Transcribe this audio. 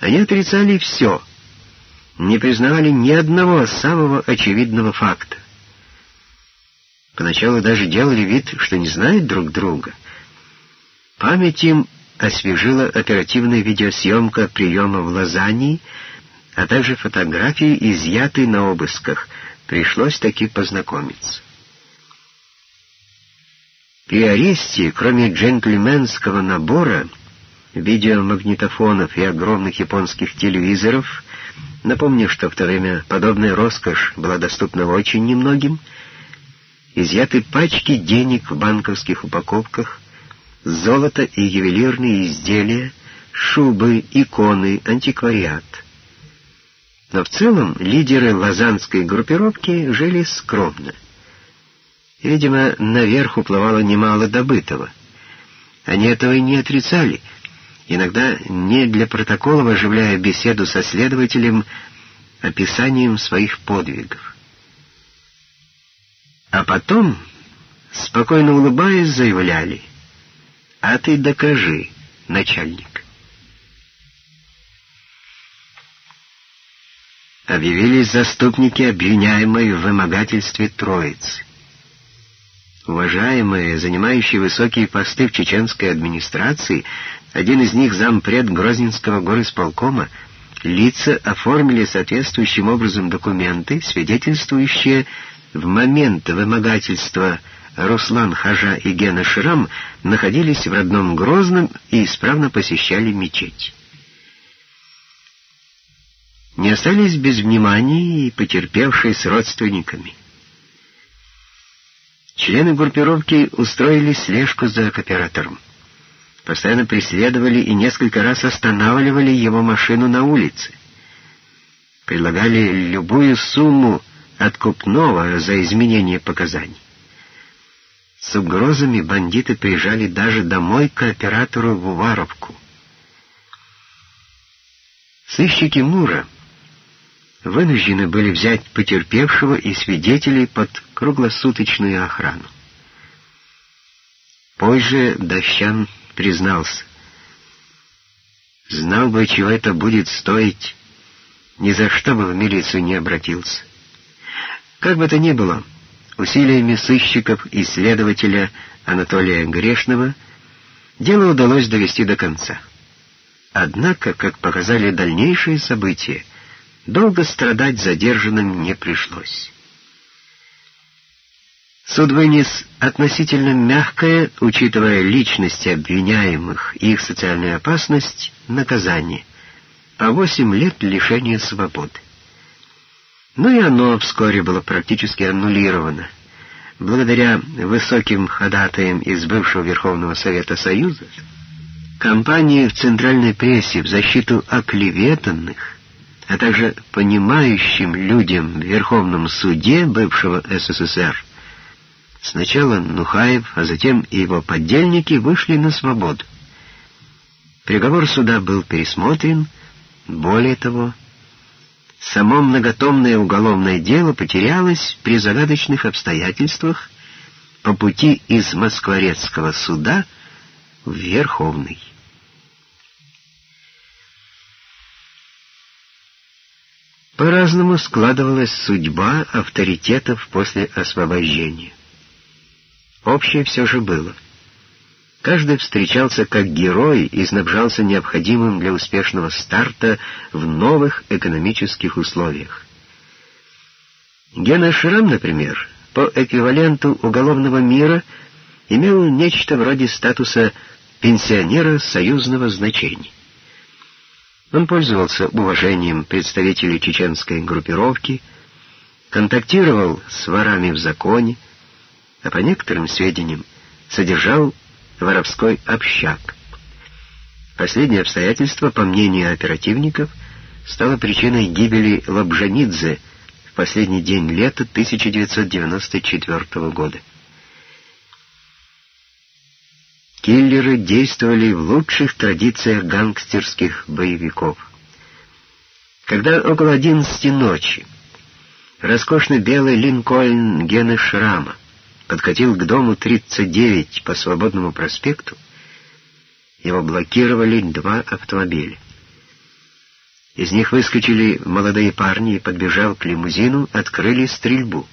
Они отрицали все, не признавали ни одного самого очевидного факта. Поначалу даже делали вид, что не знают друг друга. Память им освежила оперативная видеосъемка приема в Лозании, а также фотографии, изъятые на обысках. Пришлось таки познакомиться. При аресте, кроме джентльменского набора, видеомагнитофонов и огромных японских телевизоров, напомню, что в то время подобная роскошь была доступна очень немногим, изъяты пачки денег в банковских упаковках, золото и ювелирные изделия, шубы, иконы, антиквариат. Но в целом лидеры лазанской группировки жили скромно. Видимо, наверх уплывало немало добытого. Они этого и не отрицали, иногда не для протокола оживляя беседу со следователем описанием своих подвигов. А потом, спокойно улыбаясь, заявляли, «А ты докажи, начальник». Объявились заступники обвиняемой в вымогательстве Троицы. Уважаемые, занимающие высокие посты в чеченской администрации, один из них зампред Грозненского горисполкома, лица оформили соответствующим образом документы, свидетельствующие в момент вымогательства Руслан Хажа и Гена Шрам находились в родном Грозном и исправно посещали мечеть. Не остались без внимания и потерпевшие с родственниками. Члены группировки устроили слежку за кооператором. Постоянно преследовали и несколько раз останавливали его машину на улице. Предлагали любую сумму откупного за изменение показаний. С угрозами бандиты приезжали даже домой к оператору в Уваровку. Сыщики Мура вынуждены были взять потерпевшего и свидетелей под круглосуточную охрану. Позже Дощан признался. Знал бы, чего это будет стоить, ни за что бы в милицию не обратился. Как бы то ни было, усилиями сыщиков и следователя Анатолия Грешного дело удалось довести до конца. Однако, как показали дальнейшие события, Долго страдать задержанным не пришлось. Суд вынес относительно мягкое, учитывая личности обвиняемых и их социальную опасность, наказание — по восемь лет лишения свободы. Ну и оно вскоре было практически аннулировано. Благодаря высоким ходатаям из бывшего Верховного Совета Союза, кампании в центральной прессе в защиту оклеветанных а также понимающим людям в Верховном суде бывшего СССР, сначала Нухаев, а затем и его подельники вышли на свободу. Приговор суда был пересмотрен, более того, само многотомное уголовное дело потерялось при загадочных обстоятельствах по пути из Москворецкого суда в Верховный. По-разному складывалась судьба авторитетов после освобождения. Общее все же было. Каждый встречался как герой и снабжался необходимым для успешного старта в новых экономических условиях. Гена Шрам, например, по эквиваленту уголовного мира имел нечто вроде статуса пенсионера союзного значения. Он пользовался уважением представителей чеченской группировки, контактировал с ворами в законе, а по некоторым сведениям содержал воровской общак. Последнее обстоятельство, по мнению оперативников, стало причиной гибели Лобжанидзе в последний день лета 1994 года. Киллеры действовали в лучших традициях гангстерских боевиков. Когда около одиннадцати ночи роскошный белый Линкольн Гена Шрама подкатил к дому 39 по Свободному проспекту, его блокировали два автомобиля. Из них выскочили молодые парни и, подбежав к лимузину, открыли стрельбу.